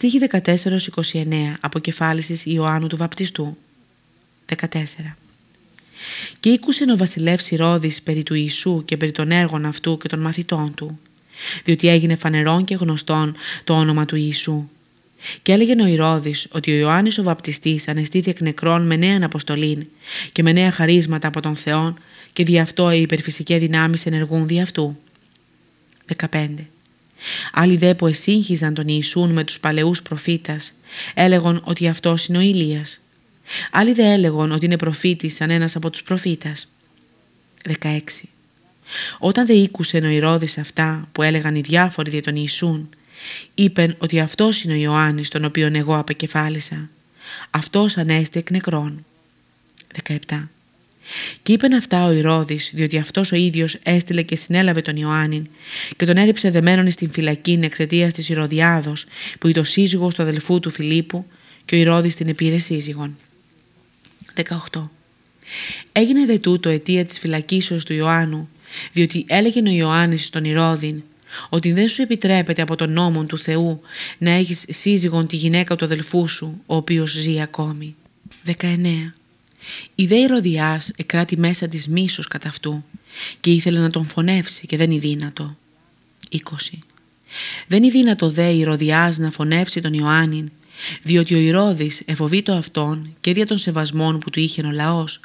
Στίχη 14-29 Αποκεφάλισης Ιωάννου του Βαπτιστού 14 Και ήκουσε ο βασιλεύς Ηρώδης περί του Ιησού και περί των έργων αυτού και των μαθητών του διότι έγινε φανερόν και γνωστόν το όνομα του Ιησού. Και έλεγε ο Ηρώδης ότι ο Ιωάννης ο Βαπτιστής ανεστήθη εκ νεκρών με νέα αποστολή και με νέα χαρίσματα από τον Θεό και δι' αυτό οι υπερφυσικές δυνάμεις ενεργούν δι' αυτού. 15. Άλλοι δε που εσύγχυζαν τον Ιησούν με τους παλαιούς προφήτας έλεγον ότι αυτός είναι ο Ηλίας. Άλλοι δε έλεγον ότι είναι προφήτης σαν ένας από τους προφήτας. 16. Όταν δε ήκουσε ο Ηρώδης αυτά που έλεγαν οι διάφοροι δια τον Ιησούν, είπεν ότι αυτός είναι ο Ιωάννης τον οποίον εγώ απεκεφάλισα. Αυτός ανέστη εκ νεκρών. 17. Και είπεν αυτά ο Ηρώδης, διότι αυτός ο ίδιος έστειλε και συνέλαβε τον Ιωάννη και τον έριψε δεμένον στην φυλακή εξαιτίας της Ηρωδιάδος, που ήταν σύζυγος του αδελφού του Φιλίππου και ο Ηρώδης την επήρε σύζυγον. 18. Έγινε δε τούτο αιτία της φυλακίσεως του Ιωάννου, διότι έλεγε ο Ιωάννης στον Ηρώδην ότι δεν σου επιτρέπεται από τον νόμο του Θεού να έχεις σύζυγον τη γυναίκα του αδελφού σου, ο οποίος ζει ακόμη. 19. Η δε Ηρωδιάς εκράτη μέσα της μίσους κατά αυτού και ήθελε να τον φωνεύσει και δεν είναι δύνατο. 20. Δεν είναι δύνατο δε η Ηρωδιάς να φωνεύσει τον Ιωάννην διότι ο Ηρώδης εφοβεί αυτόν και δια των σεβασμών που του είχε ο λαός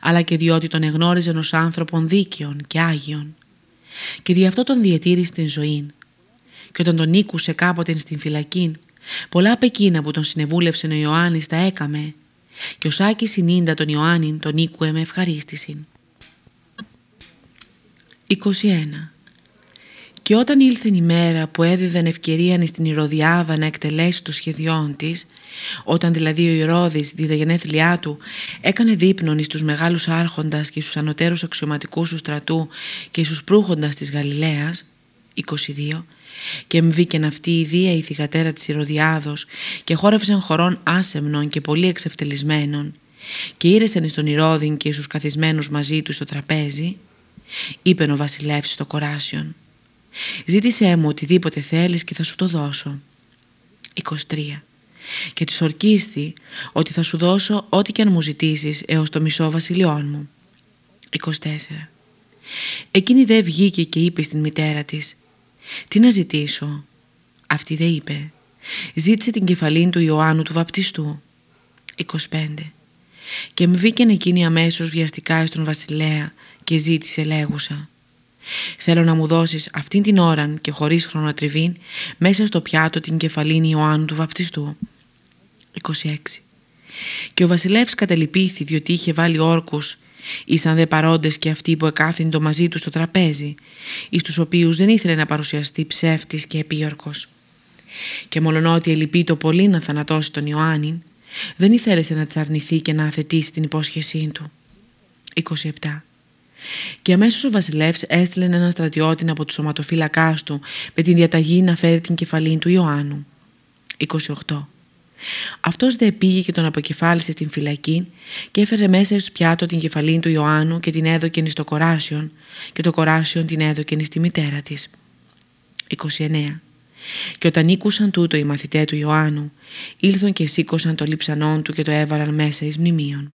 αλλά και διότι τον εγνώριζε ως άνθρωπον δίκαιων και άγιων και δι' αυτό τον διατήρησε στην ζωή. Και όταν τον ήκουσε κάποτε στην φυλακή, πολλά από εκείνα που τον συνεβούλευσε ο Ιωάννης τα έκαμε και ο Σάκης συνήντα τον Ιωάννη τον ήκουε με ευχαρίστηση. 21. Και όταν ήλθε η μέρα που έδιδαν ευκαιρία στην Ηρωδιάδα να εκτελέσει το σχεδιόν της, όταν δηλαδή ο Ηρώδης δι' τα γενέθλιά του έκανε δείπνον εις τους μεγάλους άρχοντας και στους ανωτέρους αξιωματικούς του στρατού και στους προύχοντας της Γαλιλαίας, 22, και εμβήκεν αυτή η Δία η θυγατέρα της Ηρωδιάδος και χόρευσαν χωρών άσεμνων και πολύ εξευτελισμένων και ήρεσαν εις τον Ηρώδην και στους καθισμένους μαζί του στο τραπέζι, είπε ο βασιλεύς στο κοράσιον Ζήτησέ μου οτιδήποτε θέλεις και θα σου το δώσω. 23. Και της ορκίστη ότι θα σου δώσω ό,τι και αν μου ζητήσεις έως το μισό βασιλιών μου. 24. Εκείνη δε βγήκε και είπε στην μητέρα της «Τι να ζητήσω» Αυτή δε είπε «Ζήτησε την κεφαλήν του Ιωάννου του βαπτιστού» 25. Και με βγήκε εκείνη αμέσως βιαστικά στον βασιλέα και ζήτησε λέγουσα Θέλω να μου δώσεις αυτήν την ώρα και χωρίς χρονοτριβή μέσα στο πιάτο την κεφαλήνη Ιωάννου του βαπτιστού. 26. Και ο βασιλεύς κατελυπήθη διότι είχε βάλει όρκους ήσαν δε παρόντες και αυτοί που εκάθιν το μαζί τους στο τραπέζι εις τους οποίους δεν ήθελε να παρουσιαστεί ψεύτης και επίορκος. Και μολονότι ελυπεί το πολύ να θανατώσει τον Ιωάννη δεν ήθελε να τσαρνηθεί και να αθετήσει την υπόσχεσή του. 27. Και αμέσως ο βασιλεύς έστειλε έναν στρατιώτη από τους σωματοφύλακάς του με την διαταγή να φέρει την κεφαλή του Ιωάννου. 28. Αυτός δε πήγε και τον αποκεφάλισε στην φυλακή και έφερε μέσα στο πιάτο την κεφαλή του Ιωάννου και την έδωκεν στο κοράσιον και το κοράσιον την έδωκεν στη μητέρα της. 29. Και όταν ήκουσαν τούτο οι μαθητές του Ιωάννου, ήλθαν και σήκωσαν το λείψανόν του και το έβαλαν μέσα εις μνημείων.